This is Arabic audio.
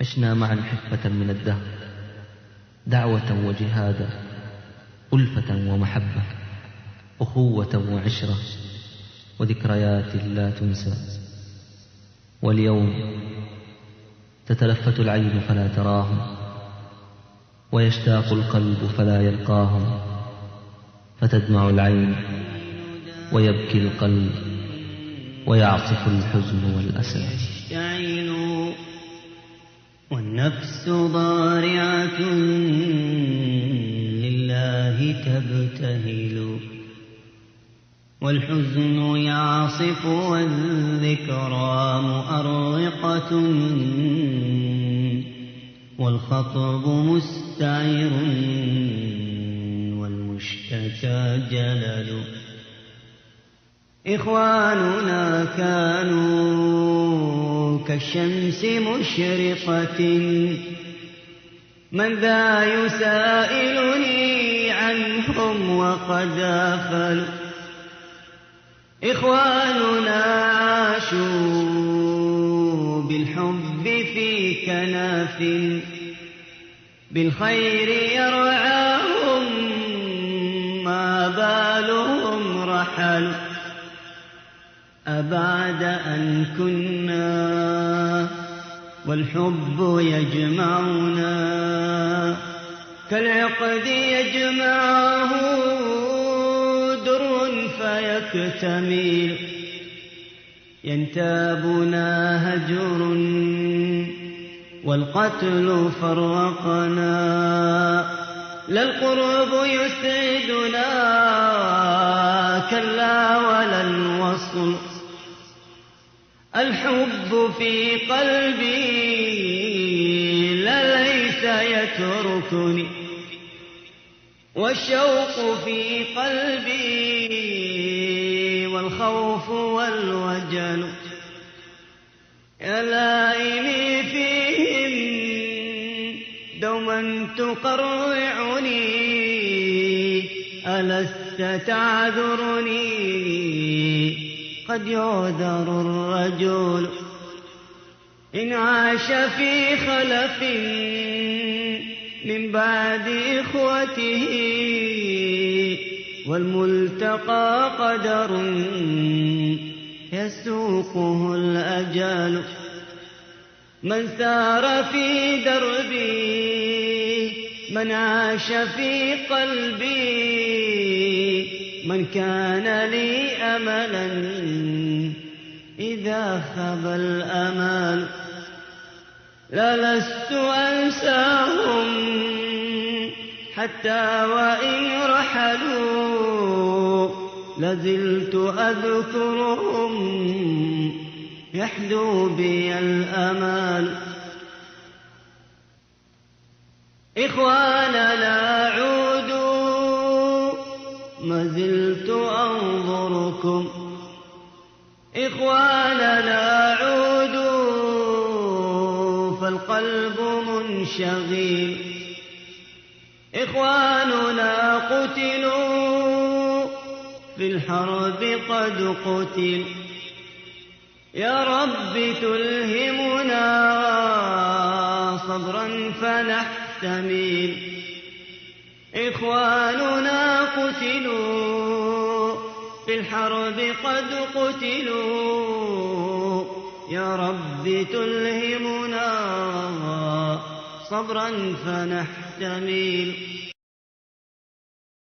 عشنا معا حفة من الدهر دعوة وجهادا ألفة ومحبة أخوة وعشرة وذكريات لا تنسى. واليوم تتلفت العين فلا تراهم ويشتاق القلب فلا يلقاهم فتدمع العين ويبكي القلب ويعصف الحزن والأسى. والنفس ضارعة لله تبتهل والحزن يعصف والذكرى مؤرقة والخطب مستعر والمشتكى جلل إخواننا كانوا كالشمس مشرقة. من ذا يسائلني عنهم وقد أفلوا؟ إخواننا عاشوا بالحب في كناف. بالخير يرعاهم ما بالهم رحلوا. أبعد أن كنا والحب يجمعنا كالعقد يجمعه در فيكتمل. ينتابنا هجر والقتل فرقنا. لا القرب يسعدنا كلا ولا الوصل. الحب في قلبي لا ليس يتركني والشوق في قلبي والخوف والوجل يا لائمي فيهم دوما تقرعني ألست تعذرني؟ قد يعذر الرجل إن عاش في خلف من بعد إخوته والملتقى قدر يسوقه الأجال من سار في دربي من عاش في قلبي من كان لي أملا إذا خاب الأمال للست أنساهم حتى وإن رحلوا. لزلت أذكرهم يحدو بي الأمال إخواننا عودوا ما زلت أنظركم. إخواننا عودوا فالقلب منشغل. إخواننا قتلوا في الحرب قد قتل. يا رب تلهمنا صبرا فنحتمل إخواننا قتلوا في الحرب قد قتلوا. يا رب تلهمنا صبرا فنحتمل.